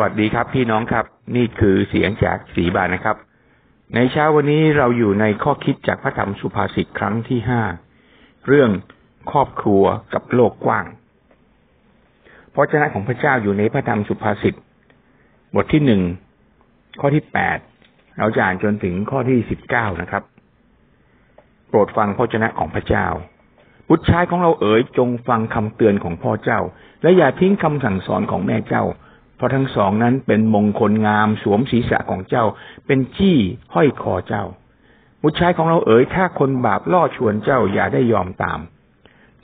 วัสดีครับพี่น้องครับ นี่คือเสียงจากสีบานนะครับ ในเช้าวันนี้เราอยู่ในข้อคิดจากพระธรรมสุภาษิตครั้งที่ห้าเรื่องครอบครัวกับโลกกว้างพระเจ้าของพระเจ้าอยู่ในพระธรรมสุภาษิตบทที่หนึ่งข้อที่แปดเราจะอ่านจนถึงข้อที่สิบเก้านะครับ โปรดฟังพระเจ้าของพระเจ้าบุตรชายของเราเอ๋ยจงฟังคำเตือนของพ่อเจ้า และอย่าทิ้งคำสั่งสอนของแม่เจ้า เพราะทั้งสองนั้นเป็นมงคลงามสวมศีรษะของเจ้า เป็นจี้ห้อยคอเจ้า บุตรชายของเราเอ๋ยถ้าคนบาปล่อชวนเจ้าอย่าได้ยอมตาม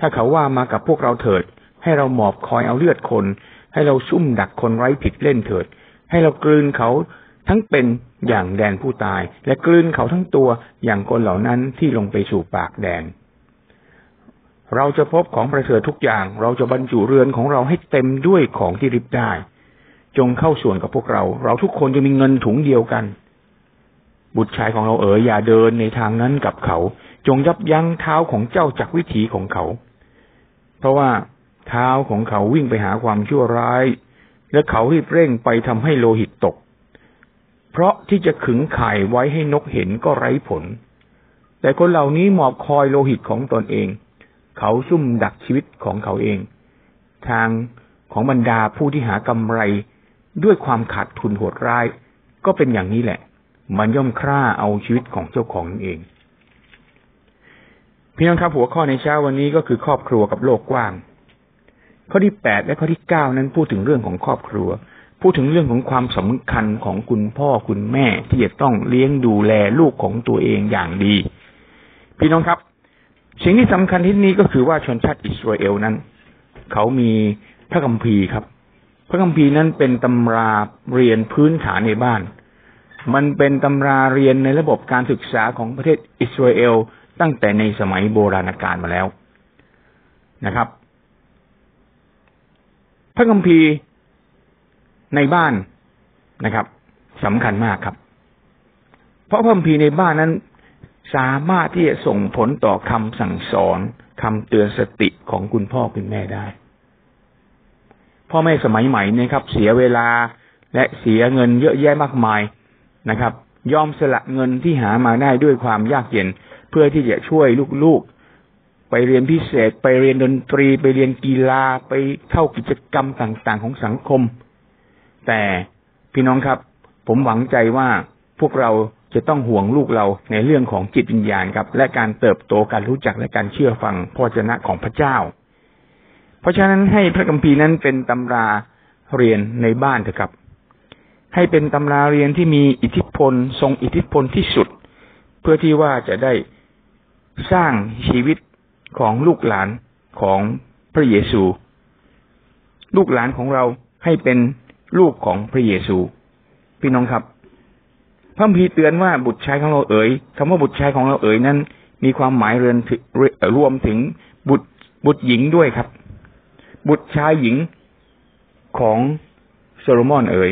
ถ้าเขาว่ามากับพวกเราเถิด ให้เราหมอบคอยเอาเลือดคน ให้เราซุ่มดักคนไร้ผิดเล่นเถิด ให้เรากลืนเขาทั้งเป็นอย่างแดนผู้ตาย และกลืนเขาทั้งตัวอย่างคนเหล่านั้นที่ลงไปสู่ปากแดนเราจะพบของประเสริฐทุกอย่าง เราจะบรรจุเรือนของเราให้เต็มด้วยของที่ริบได้ จงเข้าส่วนกับพวกเรา เราทุกคนจะมีเงินถุงเดียวกัน บุตรชายของเราเอ๋ยอย่าเดินในทางนั้นกับเขา จงยับยั้งเท้าของเจ้าจากวิถีของเขา เพราะว่าเท้าของเขาวิ่งไปหาความชั่วร้าย และเขารีบเร่งไปทำให้โลหิตตก เพราะที่จะขึงไข่ไว้ให้นกเห็นก็ไร้ผล แต่คนเหล่านี้หมอบคอยโลหิตของตนเอง เขาซุ่มดักชีวิตของเขาเอง ทางของบรรดาผู้ที่หากำไร ด้วยความขาดทุนโหดร้าย ก็เป็นอย่างนี้แหละ มันย่อมฆ่าเอาชีวิตของเจ้าของเอง พี่น้องครับหัวข้อในเช้าวันนี้ก็คือครอบครัวกับโลกกว้าง ข้อที่แปดและข้อที่เก้านั้นพูดถึงเรื่องของครอบครัว พูดถึงเรื่องของความสำคัญของคุณพ่อคุณแม่ที่จะต้องเลี้ยงดูแลลูกของตัวเองอย่างดี พี่น้องครับ สิ่งที่สำคัญที่นี้ก็คือว่าชนชาติอิสราเอลนั้น เขามีพระคัมภีร์ครับ ระคัมภีร์นั้นเป็นตำราเรียนพื้นฐานในบ้าน มันเป็นตำราเรียนในระบบการศึกษาของประเทศอิสราเอลตั้งแต่ในสมัยโบราณกาลมาแล้วนะครับ พระคัมภีร์ในบ้านนะครับสำคัญมากครับ เพราะพระคัมภีร์ในบ้านนั้น สามารถที่จะส่งผลต่อคำสั่งสอนคำเตือนสติของคุณพ่อคุณแม่ได้ พ่อแม่สมัยใหม่นะครับ เสียเวลาและเสียเงินเยอะแยะมากมายนะครับ ยอมสละเงินที่หามาได้ด้วยความยากเย็น เพื่อที่จะช่วยลูกๆ ไปเรียนพิเศษ ไปเรียนดนตรี ไปเรียนกีฬาไปเข้ากิจกรรมต่างๆ ของสังคม แต่พี่น้องครับ ผมหวังใจว่าพวกเราจะต้องห่วงลูกเราในเรื่องของจิตวิญญาณครับ และการเติบโตการรู้จักและการเชื่อฟังพระเจ้าของพระเจ้า เพราะฉะนั้นให้พระคัมภีร์นั้นเป็นตำราเรียนในบ้านเถอะครับ ให้เป็นตำราเรียนที่มีอิทธิพล ทรงอิทธิพลที่สุด เพื่อที่ว่าจะได้สร้างชีวิตของลูกหลานของพระเยซู ลูกหลานของเราให้เป็นลูกของพระเยซู พี่น้องครับ พระพีเตือนว่าบุตรชายของเราเอ๋ยคำว่าบุตรชายของเราเอ๋ยนั้น มีความหมายเรือนรวมถึงบุตรบุตรหญิงด้วยครับ บุตรชายหญิงของโซโลมอนเอ๋ย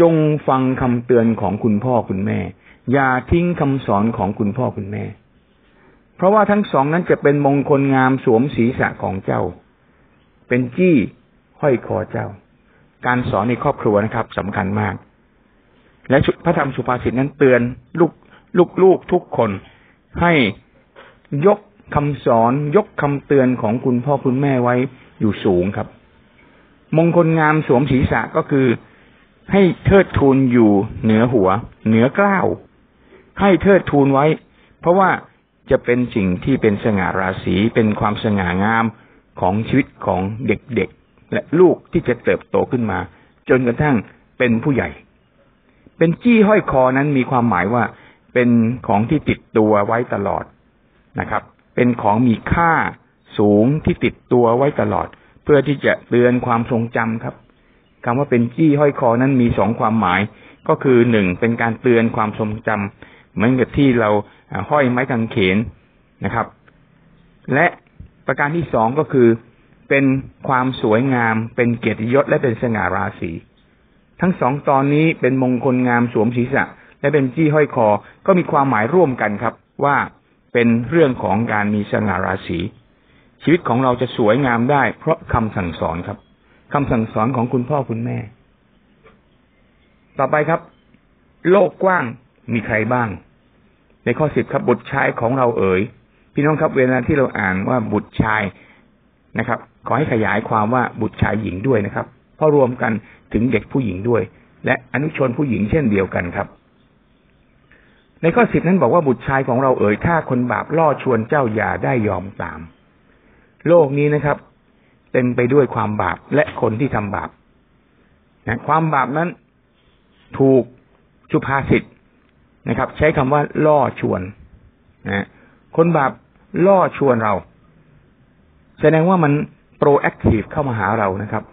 จงฟังคำเตือนของคุณพ่อคุณแม่ อย่าทิ้งคำสอนของคุณพ่อคุณแม่ เพราะว่าทั้งสองนั้นจะเป็นมงคลงามสวมศีรษะของเจ้า เป็นจี้ห้อยคอเจ้า การสอนในครอบครัวนะครับสำคัญมาก และพระธรรมสุภาษิตนั้นเตือนลูกลูกลูกทุกคนให้ยกคำสอนยกคำเตือนของคุณพ่อคุณแม่ไว้ อยู่สูงครับ มงคลงามสวมศีรษะก็คือ ให้เทิดทูนอยู่เหนือหัว เหนือกล้าว ให้เทิดทูนไว้ เพราะว่าจะเป็นสิ่งที่เป็นสง่าราศีเป็นความสง่างามของชีวิตของเด็กๆ และลูกที่จะเติบโตขึ้นมา จนกระทั่งเป็นผู้ใหญ่ เป็นจี้ห้อยคอนั้นมีความหมายว่าเป็นของที่ติดตัวไว้ตลอดนะครับ เป็นของมีค่าสูงที่ติดตัวไว้ตลอด พื่อที่จะเตือนความทรงจำครับคำว่าเป็นจี้ห้อยคอนั้นมีสองความหมาย ก็คือหนึ่งเป็นการเตือนความทรงจำเหมือนกับที่เราห้อยไม้กางเขนนะครับ และประการที่สองก็คือ เป็นความสวยงาม เป็นเกียรติยศและเป็นสง่าราศีทั้งสองตอนนี้เป็นมงคลงามสวมศีรษะ และเป็นจี้ห้อยคอก็มีความหมายร่วมกันครับ ว่าเป็นเรื่องของการมีสง่าราศี ชีวิตของเราจะสวยงามได้ เพราะคำสั่งสอนครับคำสั่งสอนของคุณพ่อคุณแม่ ต่อไปครับ โลกกว้างมีใครบ้าง ในข้อสิบครับ บุตรชายของเราเอ๋ยพี่น้องครับ เวลาที่เราอ่านว่าบุตรชายนะครับ ขอให้ขยายความว่าบุตรชายหญิงด้วยนะครับ เพราะรวมกันถึงเด็กผู้หญิงด้วย และอนุชนผู้หญิงเช่นเดียวกันครับในข้อสิบนั้นบอกว่าบุตรชายของเราเอ๋ยถ้าคนบาปล่อชวนเจ้าอย่าได้ยอมตาม โลกนี้นะครับ เต็มไปด้วยความบาปและคนที่ทำบาปนะความบาปนั้น ถูกชุภาษิตนะครับ ใช้คำว่า ล่อชวนนะคนบาปล่อชวนเรา แสดงว่ามันโปรแอคทีฟเข้ามาหาเรานะครับ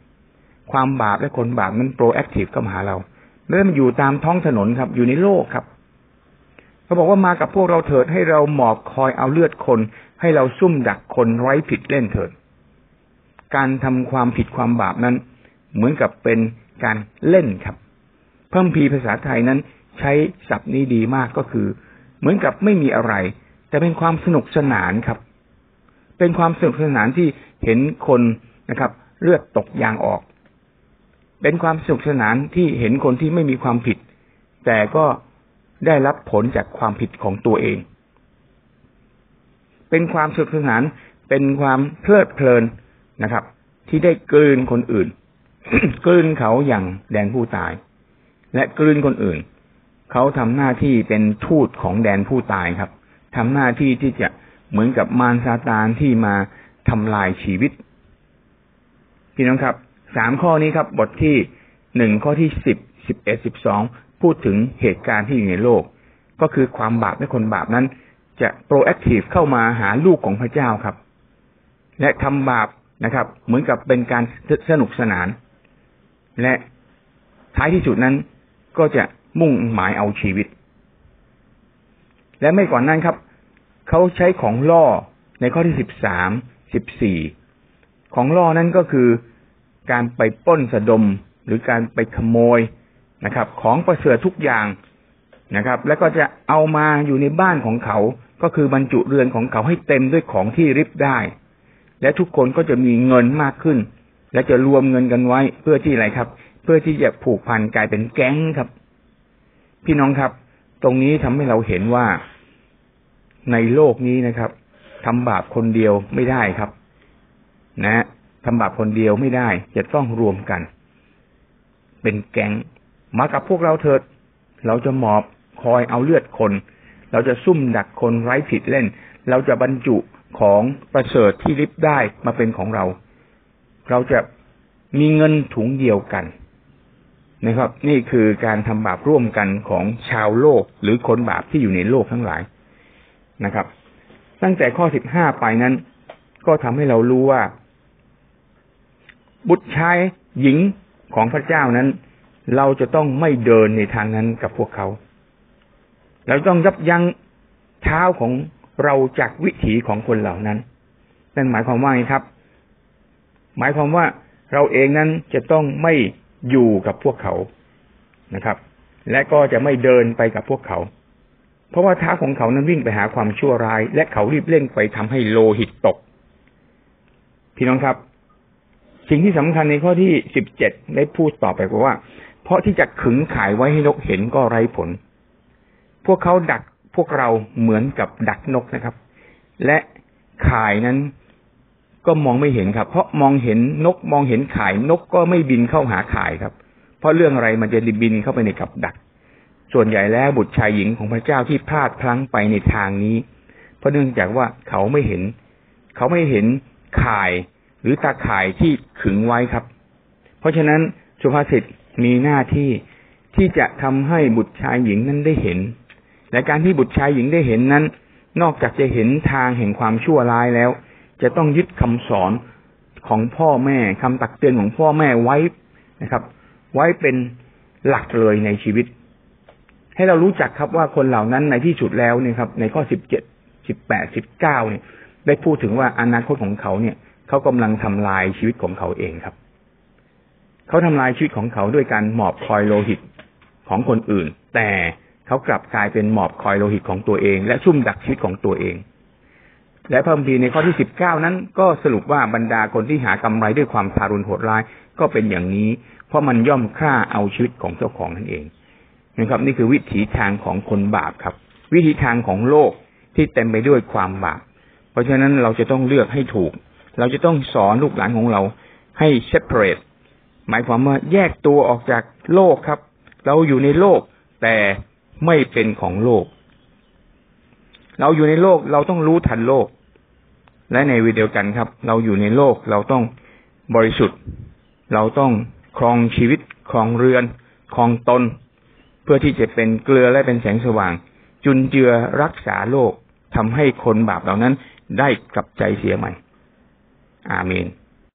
ความบาปและคนบาปมันโปรแอคทีฟเข้ามาหาเราเริ่มอยู่ตามท้องถนนครับ อยู่ในโลกครับ เขาบอกว่ามากับพวกเราเถิดให้เราหมอบคอยเอาเลือดคน ให้เราซุ่มดักคนไร้ผิดเล่นเถิด การทำความผิดความบาปนั้น เหมือนกับเป็นการเล่นครับเพิ่มพีภาษาไทยนั้น ใช้ศัพท์นี้ดีมากก็คือ เหมือนกับไม่มีอะไร แต่เป็นความสนุกสนานครับ เป็นความสนุกสนานที่เห็นคนนะครับ เลือดตกยางออก เป็นความสนุกสนานที่เห็นคนที่ไม่มีความผิด แต่ก็ ได้รับผลจากความผิดของตัวเอง เป็นความสนุกสนาน เป็นความเพลิดเพลินนะครับ ที่ได้กลืนคนอื่น กลืนเขาอย่างแดนผู้ตาย และกลืนคนอื่น เขาทำหน้าที่เป็นทูตของแดนผู้ตายครับทำหน้าที่ที่จะเหมือนกับมารซาตานที่มาทำลายชีวิต พี่น้องครับ สามข้อนี้ครับ บทที่หนึ่งข้อที่สิบสิบเอ็ดสิบสอง พูดถึงเหตุการณ์ที่อยู่ในโลก ก็คือความบาปและคนบาปนั้น จะโปรแอคทีฟเข้ามาหาลูกของพระเจ้าครับ และทำบาปนะครับ เหมือนกับเป็นการสนุกสนาน และท้ายที่สุดนั้นก็จะมุ่งหมายเอาชีวิต และไม่ก่อนนั้นครับ เขาใช้ของล่อในข้อที่สิบสามสิบสี่ของล่อนั้นก็คือการไปป้นสะดมหรือการไปขโมย นะครับ ของประเสริฐทุกอย่างนะครับ แล้วก็จะเอามาอยู่ในบ้านของเขา ก็คือบรรจุเรือนของเขาให้เต็มด้วยของที่ริบได้ และทุกคนก็จะมีเงินมากขึ้น และจะรวมเงินกันไว้เพื่อที่อะไรครับ เพื่อที่จะผูกพันกลายเป็นแก๊งครับ พี่น้องครับ ตรงนี้ทำให้เราเห็นว่าในโลกนี้นะครับทำบาปคนเดียวไม่ได้ครับ นะทำบาปคนเดียวไม่ได้ จะต้องรวมกัน เป็นแก๊ง มากับพวกเราเถิด เราจะหมอบคอยเอาเลือดคน เราจะซุ่มดักคนไร้ผิดเล่น เราจะบรรจุของประเสริฐที่ริบได้มาเป็นของเรา เราจะมีเงินถุงเดียวกันนะครับ นี่คือการทำบาปร่วมกันของชาวโลกหรือคนบาปที่อยู่ในโลกทั้งหลายนะครับ ตั้งแต่ข้อสิบห้าไปนั้น ก็ทำให้เรารู้ว่า บุตรชายหญิงของพระเจ้านั้น เราจะต้องไม่เดินในทางนั้นกับพวกเขา เราต้องยับยั้งเท้าของเราจากวิถีของคนเหล่านั้น นั่นหมายความว่าไงครับ หมายความว่าเราเองนั้นจะต้องไม่อยู่กับพวกเขานะครับ และก็จะไม่เดินไปกับพวกเขา เพราะว่าเท้าของเขานั้นวิ่งไปหาความชั่วร้าย และเขารีบเร่งไปทำให้โลหิตตก พี่น้องครับ สิ่งที่สำคัญในข้อที่สิบเจ็ดได้พูดต่อไปว่า เพราะที่จะขึงขายไว้ให้นกเห็นก็ไร้ผล พวกเขาดักพวกเราเหมือนกับดักนกนะครับ และขายนั้นก็มองไม่เห็นครับ เพราะมองเห็นนกมองเห็นขายนกก็ไม่บินเข้าหาขายครับ เพราะเรื่องอะไรมันจะบินเข้าไปในกับดัก ส่วนใหญ่แล้วบุตรชายหญิงของพระเจ้าที่พลาดพลั้งไปในทางนี้ เพราะเนื่องจากว่าเขาไม่เห็น เขาไม่เห็นข่ายหรือตาข่ายที่ขึงไว้ครับ เพราะฉะนั้นสุภาษิต มีหน้าที่ที่จะทำให้บุตรชายหญิงนั้นได้เห็น และการที่บุตรชายหญิงได้เห็นนั้น นอกจากจะเห็นทางแห่งความชั่วร้ายแล้ว จะต้องยึดคำสอนของพ่อแม่คำตักเตือนของพ่อแม่ไว้นะครับ ไว้เป็นหลักเลยในชีวิต ให้เรารู้จักครับว่าคนเหล่านั้นในที่สุดแล้วเนี่ยครับ ในข้อสิบเจ็ดสิบแปดสิบเก้าเนี่ย ได้พูดถึงว่าอนาคตของเขาเนี่ย เขากำลังทำลายชีวิตของเขาเองครับ เขาทำลายชีวิตของเขาด้วยการหมอบคอยโลหิตของคนอื่น แต่เขากลับกลายเป็นหมอบคอยโลหิตของตัวเอง และซุ่มดักชีวิตของตัวเอง และพระคัมภีร์ในข้อที่สิบเก้านั้น ก็สรุปว่าบรรดาคนที่หากำไรด้วยความทารุณโหดร้ายก็เป็นอย่างนี้ เพราะมันย่อมฆ่าเอาชีวิตของเจ้าของนั่นเองนะครับ นี่คือวิถีทางของคนบาปครับ วิธีทางของโลกที่เต็มไปด้วยความบาปเพราะฉะนั้นเราจะต้องเลือกให้ถูก เราจะต้องสอนลูกหลานของเราให้ separate หมายความว่าแยกตัวออกจากโลกครับ เราอยู่ในโลก แต่ไม่เป็นของโลก เราอยู่ในโลกเราต้องรู้ทันโลก และในวีเดียวกันครับ เราอยู่ในโลกเราต้องบริสุทธิ์ เราต้องครองชีวิตครองเรือนครองตน เพื่อที่จะเป็นเกลือและเป็นแสงสว่าง จุนเจือรักษาโลกทำให้คนบาปเหล่านั้นได้กลับใจเสียใหม่ อาเมน